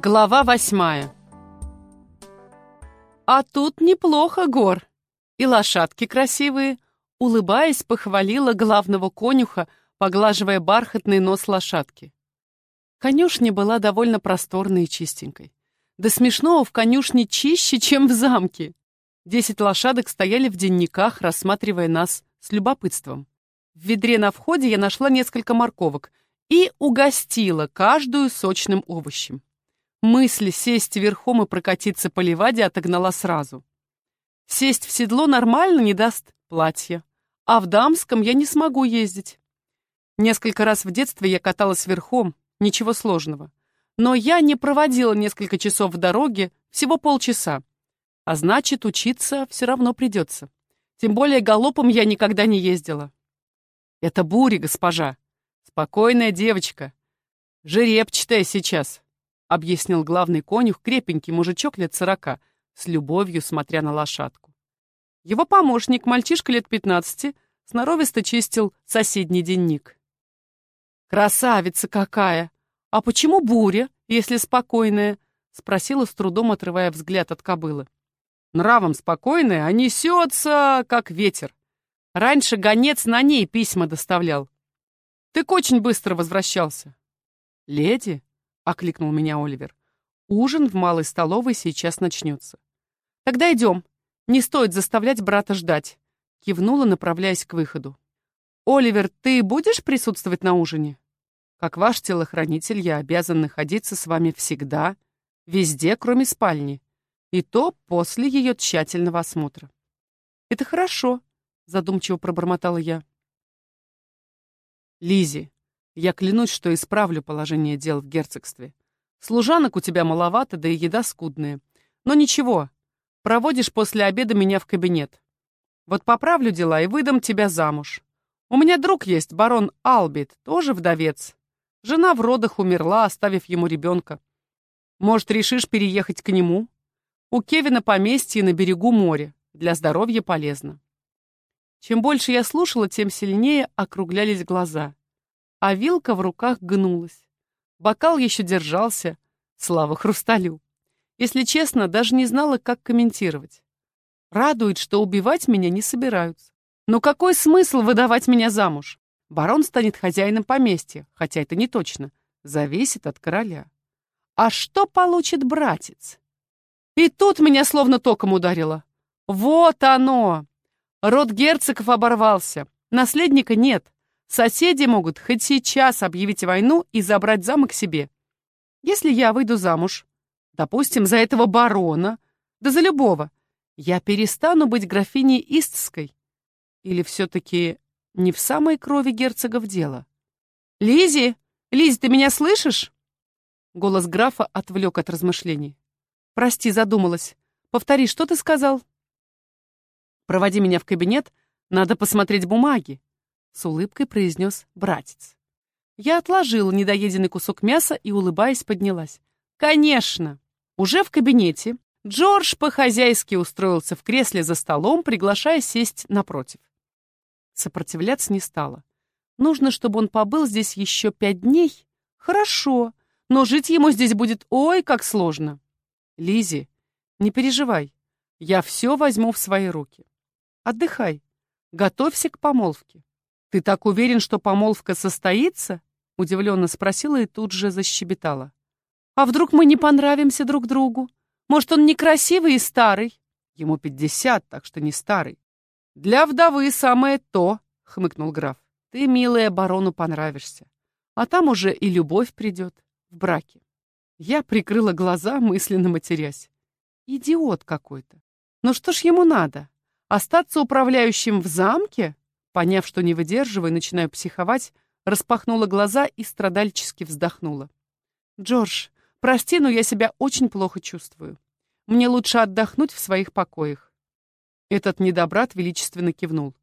Глава восьмая. А тут неплохо, Гор. И лошадки красивые. Улыбаясь, похвалила главного конюха, поглаживая бархатный нос лошадки. Конюшня была довольно просторной и чистенькой. До смешного в конюшне чище, чем в замке. Десять лошадок стояли в денниках, рассматривая нас с любопытством. В ведре на входе я нашла несколько морковок и угостила каждую сочным овощем. Мысль сесть верхом и прокатиться по леваде отогнала сразу. Сесть в седло нормально не даст платье, а в дамском я не смогу ездить. Несколько раз в детстве я каталась верхом, ничего сложного. Но я не проводила несколько часов в дороге, всего полчаса. А значит, учиться все равно придется. Тем более галопом я никогда не ездила. Это бури, госпожа. Спокойная девочка. Жеребчатая сейчас. — объяснил главный конюх, крепенький мужичок лет сорока, с любовью смотря на лошадку. Его помощник, мальчишка лет пятнадцати, сноровисто чистил соседний денник. «Красавица какая! А почему буря, если спокойная?» — спросила с трудом, отрывая взгляд от кобылы. «Нравом спокойная, а несется, как ветер. Раньше гонец на ней письма доставлял. Ты очень быстро возвращался». «Леди?» Окликнул меня Оливер. Ужин в малой столовой сейчас начнется. Тогда идем. Не стоит заставлять брата ждать. Кивнула, направляясь к выходу. Оливер, ты будешь присутствовать на ужине? Как ваш телохранитель, я обязан находиться с вами всегда, везде, кроме спальни. И то после ее тщательного осмотра. Это хорошо, задумчиво пробормотала я. Лизи, я клянусь, что исправлю положение дел в герцогстве. Служанок у тебя маловато, да и еда скудная. Но ничего, проводишь после обеда меня в кабинет. Вот поправлю дела и выдам тебя замуж. У меня друг есть, барон Албит, тоже вдовец. Жена в родах умерла, оставив ему ребенка. Может, решишь переехать к нему? У Кевина поместье на берегу моря. Для здоровья полезно. Чем больше я слушала, тем сильнее округлялись глаза а вилка в руках гнулась. Бокал еще держался, слава хрусталю. Если честно, даже не знала, как комментировать. Радует, что убивать меня не собираются. Но какой смысл выдавать меня замуж? Барон станет хозяином поместья, хотя это не точно. Зависит от короля. А что получит братец? И тут меня словно током ударило. Вот оно! Род герцогов оборвался. Наследника нет. Соседи могут хоть сейчас объявить войну и забрать замок себе. Если я выйду замуж, допустим, за этого барона, да за любого, я перестану быть графиней Истской. Или все-таки не в самой крови герцогов дело? Лизи, Лизи, ты меня слышишь? Голос графа отвлек от размышлений. Прости, задумалась. Повтори, что ты сказал? Проводи меня в кабинет, надо посмотреть бумаги с улыбкой произнес братец. Я отложила недоеденный кусок мяса и, улыбаясь, поднялась. «Конечно!» Уже в кабинете Джордж по-хозяйски устроился в кресле за столом, приглашая сесть напротив. Сопротивляться не стала. Нужно, чтобы он побыл здесь еще пять дней? Хорошо, но жить ему здесь будет ой, как сложно. Лизи, не переживай, я все возьму в свои руки. Отдыхай, готовься к помолвке. «Ты так уверен, что помолвка состоится?» — удивленно спросила и тут же защебетала. «А вдруг мы не понравимся друг другу? Может, он некрасивый и старый?» «Ему пятьдесят, так что не старый». «Для вдовы самое то», — хмыкнул граф. «Ты, милая, барону понравишься. А там уже и любовь придет в браке». Я прикрыла глаза, мысленно матерясь. Идиот какой-то. Ну что ж ему надо? Остаться управляющим в замке? Поняв, что не выдерживаю, начинаю психовать, распахнула глаза и страдальчески вздохнула. «Джордж, прости, но я себя очень плохо чувствую. Мне лучше отдохнуть в своих покоях». Этот недобрат величественно кивнул.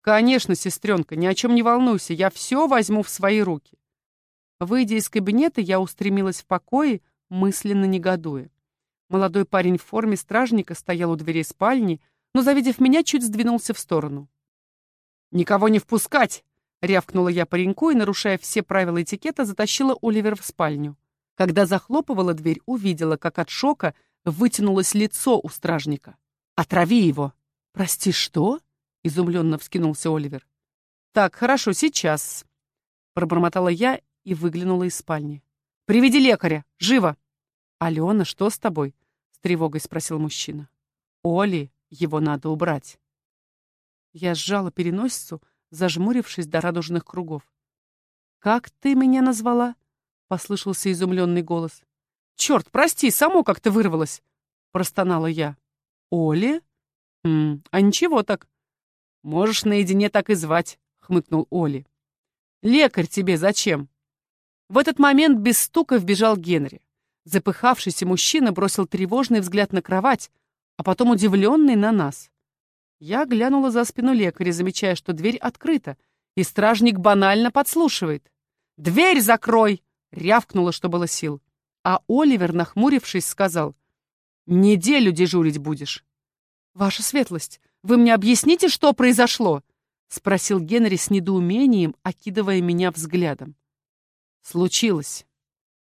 «Конечно, сестренка, ни о чем не волнуйся, я все возьму в свои руки». Выйдя из кабинета, я устремилась в покои, мысленно негодуя. Молодой парень в форме стражника стоял у дверей спальни, но, завидев меня, чуть сдвинулся в сторону. «Никого не впускать!» — рявкнула я пареньку и, нарушая все правила этикета, затащила Оливера в спальню. Когда захлопывала дверь, увидела, как от шока вытянулось лицо у стражника. «Отрави его!» «Прости, что?» — изумленно вскинулся Оливер. «Так, хорошо, сейчас», — пробормотала я и выглянула из спальни. «Приведи лекаря! Живо!» «Алена, что с тобой?» — с тревогой спросил мужчина. «Оли, его надо убрать». Я сжала переносицу, зажмурившись до радужных кругов. «Как ты меня назвала?» — послышался изумленный голос. «Черт, прости, само как-то вырвалось!» — простонала я. «Оли?» «М «А ничего так». «Можешь наедине так и звать», — хмыкнул Оли. «Лекарь тебе зачем?» В этот момент без стука вбежал Генри. Запыхавшийся мужчина бросил тревожный взгляд на кровать, а потом удивленный на нас. Я глянула за спину лекаря, замечая, что дверь открыта, и стражник банально подслушивает. «Дверь закрой!» — рявкнула, что было сил. А Оливер, нахмурившись, сказал, «Неделю дежурить будешь». «Ваша светлость, вы мне объясните, что произошло?» — спросил Генри с недоумением, окидывая меня взглядом. «Случилось».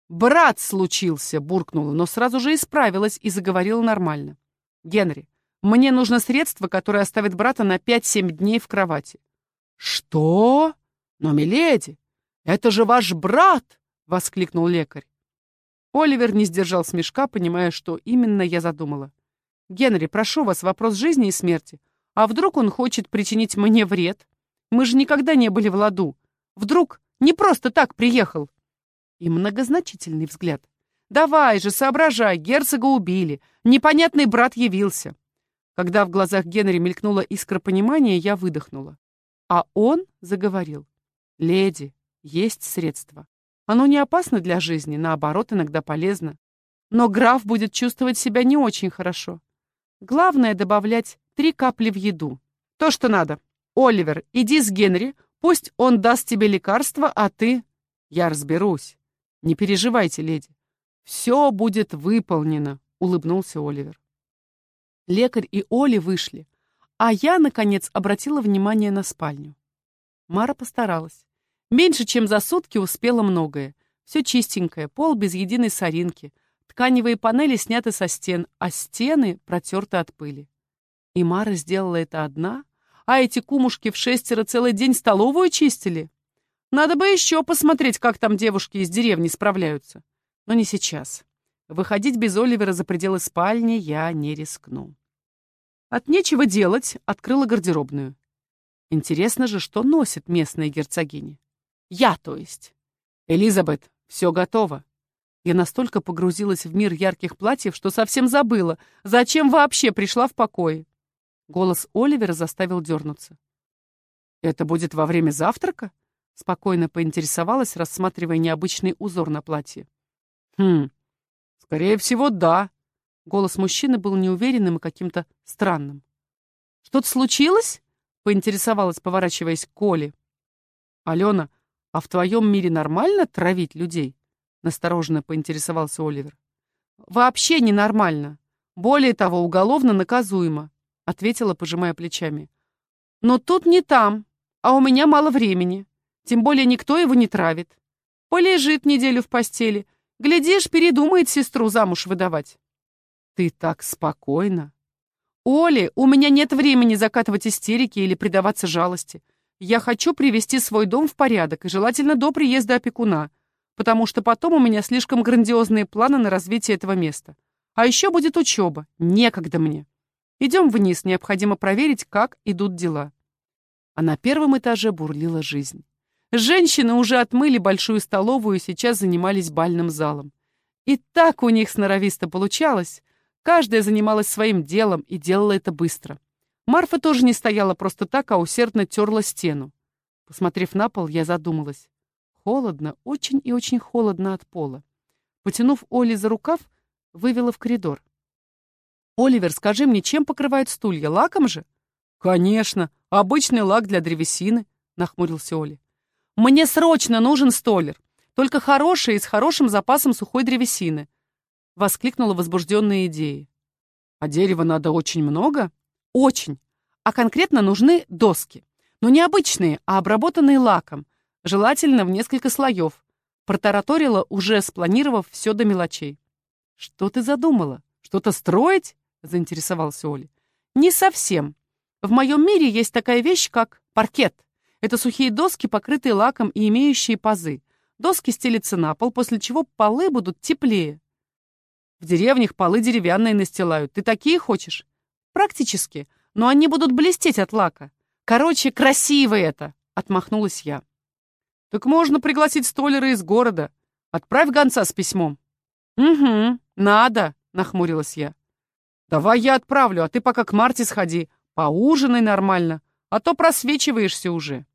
«Брат случился!» — буркнула, но сразу же исправилась и заговорила нормально. «Генри, мне нужно средство, которое оставит брата на 5-7 дней в кровати. Что? Но, миледи, это же ваш брат! Воскликнул лекарь. Оливер не сдержал смешка, понимая, что именно я задумала. «Генри, прошу вас, вопрос жизни и смерти. А вдруг он хочет причинить мне вред? Мы же никогда не были в ладу. Вдруг не просто так приехал?» И многозначительный взгляд. «Давай же, соображай, герцога убили. Непонятный брат явился. Когда в глазах Генри мелькнула искра понимания, я выдохнула. А он заговорил. «Леди, есть средство. Оно не опасно для жизни, наоборот, иногда полезно. Но граф будет чувствовать себя не очень хорошо. Главное — добавлять три капли в еду. То, что надо. Оливер, иди с Генри, пусть он даст тебе лекарство, а ты... Я разберусь. Не переживайте, леди. Все будет выполнено, — улыбнулся Оливер. Лекарь и Оли вышли, а я, наконец, обратила внимание на спальню. Мара постаралась. Меньше чем за сутки успела многое. Все чистенькое, пол без единой соринки, тканевые панели сняты со стен, а стены протерты от пыли. И Мара сделала это одна, а эти кумушки в шестеро целый день столовую чистили. Надо бы еще посмотреть, как там девушки из деревни справляются. Но не сейчас. Выходить без Оливера за пределы спальни я не рискну. От нечего делать открыла гардеробную. Интересно же, что носит местная герцогиня. Я, то есть. Элизабет, все готово. Я настолько погрузилась в мир ярких платьев, что совсем забыла, зачем вообще пришла в покое. Голос Оливера заставил дернуться. «Это будет во время завтрака?» Спокойно поинтересовалась, рассматривая необычный узор на платье. «Хм, «Скорее всего, да». Голос мужчины был неуверенным и каким-то странным. «Что-то случилось?» — поинтересовалась, поворачиваясь к Коле. «Алена, а в твоем мире нормально травить людей?» — настороженно поинтересовался Оливер. «Вообще ненормально. Более того, уголовно наказуемо», — ответила, пожимая плечами. «Но тут не там, а у меня мало времени. Тем более никто его не травит. Полежит неделю в постели, Глядишь, передумает сестру замуж выдавать. Ты так спокойно. Оли, у меня нет времени закатывать истерики или предаваться жалости. Я хочу привести свой дом в порядок, и желательно до приезда опекуна, потому что потом у меня слишком грандиозные планы на развитие этого места. А еще будет учеба. Некогда мне. Идем вниз, необходимо проверить, как идут дела. А на первом этаже бурлила жизнь. Женщины уже отмыли большую столовую и сейчас занимались бальным залом. И так у них сноровисто получалось. Каждая занималась своим делом и делала это быстро. Марфа тоже не стояла просто так, а усердно терла стену. Посмотрев на пол, я задумалась. Холодно, очень и очень холодно от пола. Потянув Оли за рукав, вывела в коридор. «Оливер, скажи мне, чем покрывают стулья? Лаком же?» «Конечно, обычный лак для древесины», — нахмурился Оли. Мне срочно нужен столер, только хороший и с хорошим запасом сухой древесины. Воскликнула возбужденная идеей. А дерева надо очень много? Очень. А конкретно нужны доски. Но не обычные, а обработанные лаком. Желательно в несколько слоев. Протараторила, уже спланировав все до мелочей. «Что ты задумала? Что-то строить?» — заинтересовался Оля. «Не совсем. В моем мире есть такая вещь, как паркет. Это сухие доски, покрытые лаком и имеющие пазы. Доски стелятся на пол, после чего полы будут теплее. В деревнях полы деревянные настилают. Ты такие хочешь? Практически. Но они будут блестеть от лака. Короче, красиво это, отмахнулась я. Так можно пригласить столяра из города. Отправь гонца с письмом. Угу, надо, нахмурилась я. Давай я отправлю, а ты пока к Марте сходи. Поужинай нормально, а то просвечиваешься уже.